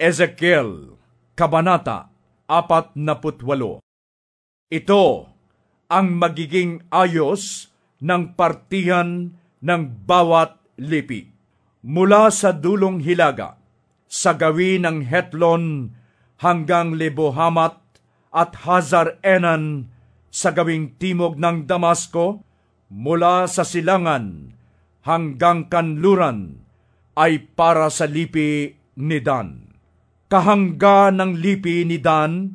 Ezekiel, Kabanata 48 Ito ang magiging ayos ng partihan ng bawat lipi. Mula sa dulong hilaga, sa gawin ng Hetlon hanggang Lebohamat at Hazar Enan sa gawing timog ng Damasco, mula sa silangan hanggang kanluran ay para sa lipi ni Dan kahangga ng lipi ni Dan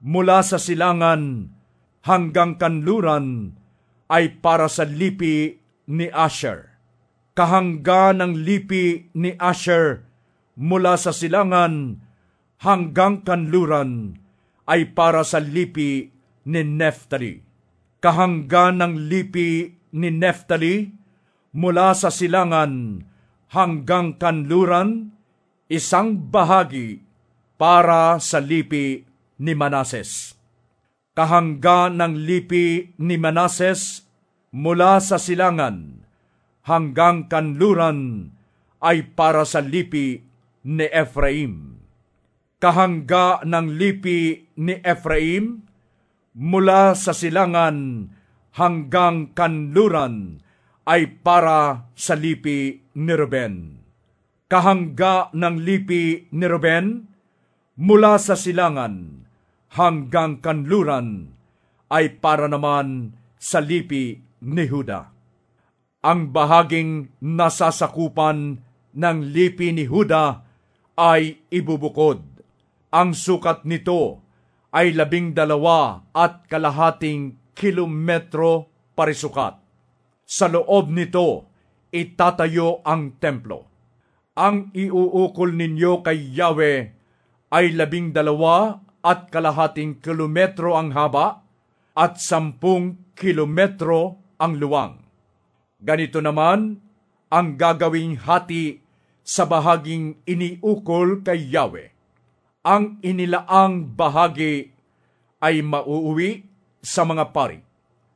mula sa silangan hanggang kanluran ay para sa lipi ni Asher. Kahangga ng lipi ni Asher mula sa silangan hanggang kanluran ay para sa lipi ni Neftali. Kahangga ng lipi ni Neftali mula sa silangan hanggang kanluran isang bahagi para sa lipi ni Manases. Kahangga ng lipi ni Manases mula sa silangan hanggang kanluran ay para sa lipi ni Ephraim. Kahangga ng lipi ni Ephraim mula sa silangan hanggang kanluran ay para sa lipi ni Ruben kahangga ng lipi ni Ruben, mula sa silangan hanggang kanluran, ay para naman sa lipi ni Huda. Ang bahaging nasasakupan ng lipi ni Huda ay ibubukod. Ang sukat nito ay labing dalawa at kalahating kilometro parisukat. Sa loob nito, itatayo ang templo ang iuukol ninyo kay Yahweh ay labing dalawa at kalahating kilometro ang haba at sampung kilometro ang luwang. Ganito naman ang gagawing hati sa bahaging iniukol kay Yahweh. Ang inilaang bahagi ay mauuwi sa mga pari.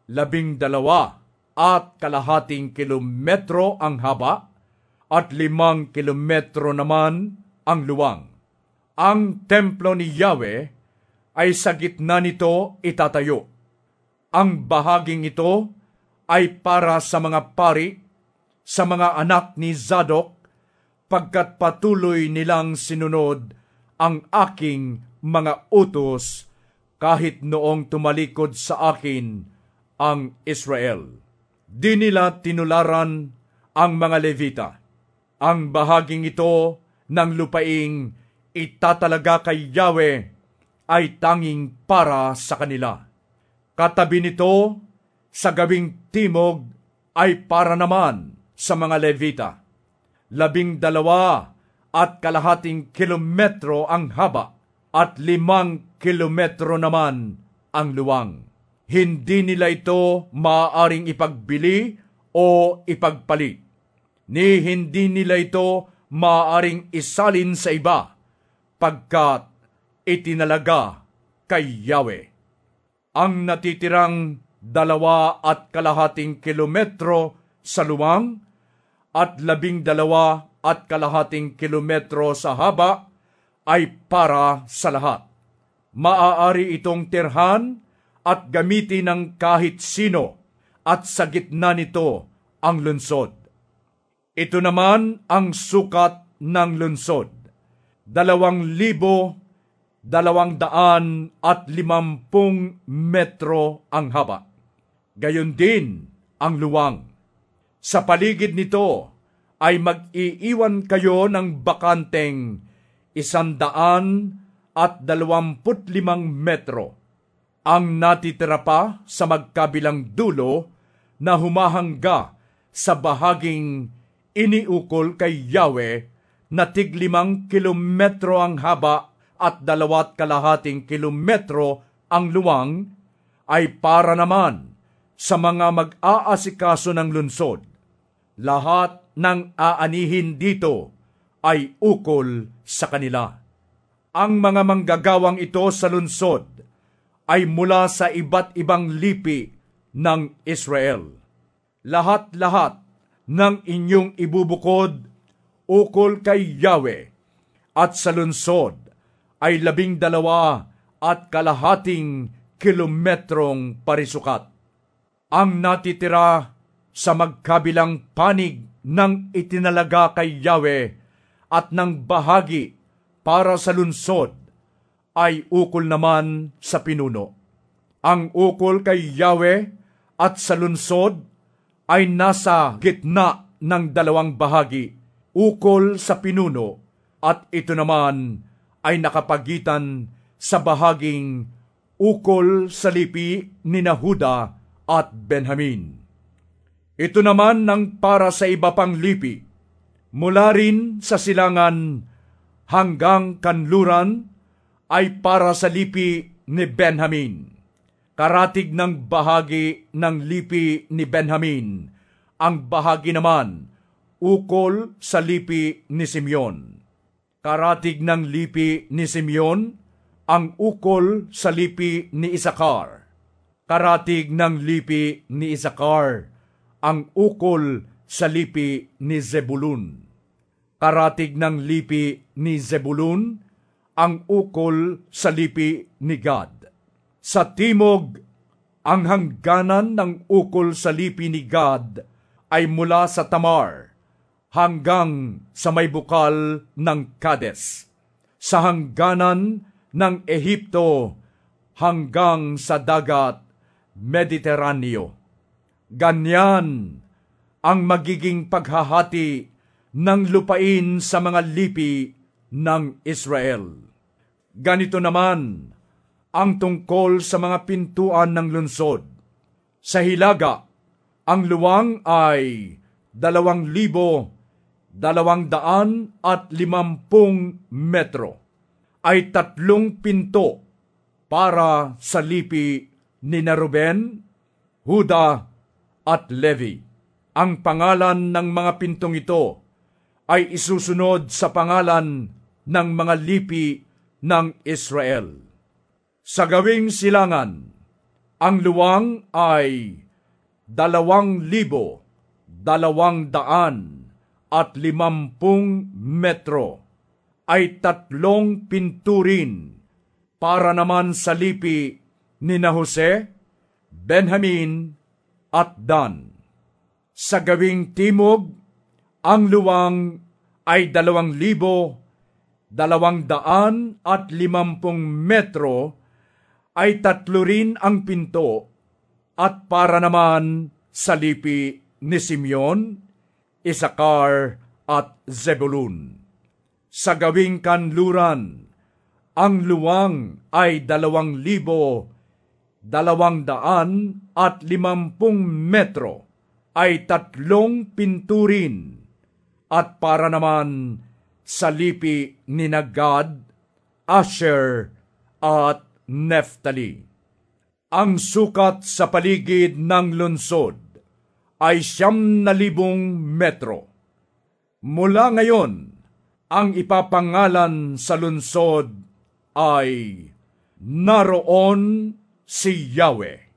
Labing dalawa at kalahating kilometro ang haba at limang kilometro naman ang luwang. Ang templo ni Yahweh ay sa gitna nito itatayo. Ang bahaging ito ay para sa mga pari, sa mga anak ni Zadok, pagkat patuloy nilang sinunod ang aking mga utos kahit noong tumalikod sa akin ang Israel. Di nila tinularan ang mga Levita ang bahaging ito ng lupaing itatalaga kay Yahweh ay tanging para sa kanila. Katabi nito sa gawing timog ay para naman sa mga Levita. Labing dalawa at kalahating kilometro ang haba at limang kilometro naman ang luwang. Hindi nila ito maaaring ipagbili o ipagpalit ni hindi nila ito maaring isalin sa iba, pagkat itinalaga kay Yahweh. Ang natitirang dalawa at kalahating kilometro sa luwang at labing dalawa at kalahating kilometro sa haba ay para sa lahat. Maaari itong tirhan at gamitin ng kahit sino at sa gitna nito ang lunsod. Ito naman ang sukat ng lunsod. Dalawang libo, dalawang daan at limampung metro ang haba. Gayon din ang luwang. Sa paligid nito ay mag-iiwan kayo ng bakanteng isandaan at dalawamput limang metro. Ang natitira pa sa magkabilang dulo na humahangga sa bahaging iniukol kay Yahweh na tiglimang kilometro ang haba at dalawat kalahating kilometro ang luwang ay para naman sa mga mag-aasikaso ng lunsod. Lahat ng aanihin dito ay ukol sa kanila. Ang mga manggagawang ito sa lunsod ay mula sa iba't ibang lipi ng Israel. Lahat-lahat ng inyong ibubukod ukol kay Yahweh at sa lungsod ay labing dalawa at kalahating kilometrong parisukat. Ang natitira sa magkabilang panig ng itinalaga kay Yahweh at ng bahagi para sa lungsod ay ukol naman sa pinuno. Ang ukol kay Yahweh at sa lungsod ay nasa gitna ng dalawang bahagi, ukol sa pinuno, at ito naman ay nakapagitan sa bahaging ukol sa lipi ni Nahuda at Benjamin. Ito naman ng para sa iba pang lipi, mula rin sa silangan hanggang kanluran ay para sa lipi ni Benjamin. Karatig ng bahagi ng lipi ni Benjamin, ang bahagi naman ukol sa lipi ni Simeon. Karatig ng lipi ni Simeon, ang ukol sa lipi ni Isakar. Karatig ng lipi ni Isakar, ang ukol sa lipi ni Zebulun. Karatig ng lipi ni Zebulun, ang ukol sa lipi ni Gad. Sa timog, ang hangganan ng ukol sa lipi ni Gad ay mula sa Tamar hanggang sa may bukal ng Kades, sa hangganan ng Ehipto hanggang sa dagat Mediteraneo. Ganyan ang magiging paghahati ng lupain sa mga lipi ng Israel. Ganito naman ang tungkol sa mga pintuan ng lungsod. Sa Hilaga, ang luwang ay dalawang libo, dalawang daan at limampung metro. Ay tatlong pinto para sa lipi ni Naruben, Huda at Levi. Ang pangalan ng mga pintong ito ay isusunod sa pangalan ng mga lipi ng Israel. Sa gawing silangan, ang luwang ay dalawang libo, dalawang daan at limampung metro ay tatlong pinturin para naman sa lipi ni na Jose, Benjamin at Dan. Sa gawing timog, ang luwang ay dalawang libo, dalawang daan at limampung metro ay tatlo rin ang pinto at para naman sa lipi ni Simeon, Isakar at Zebulun. Sa gawing kanluran, ang luwang ay dalawang libo, dalawang daan at limampung metro ay tatlong pinturin at para naman sa lipi ni Nagad, Asher at Neftali. Ang sukat sa paligid ng lungsod ay siyam na libong metro. Mula ngayon, ang ipapangalan sa lungsod ay Naroon si Yahweh.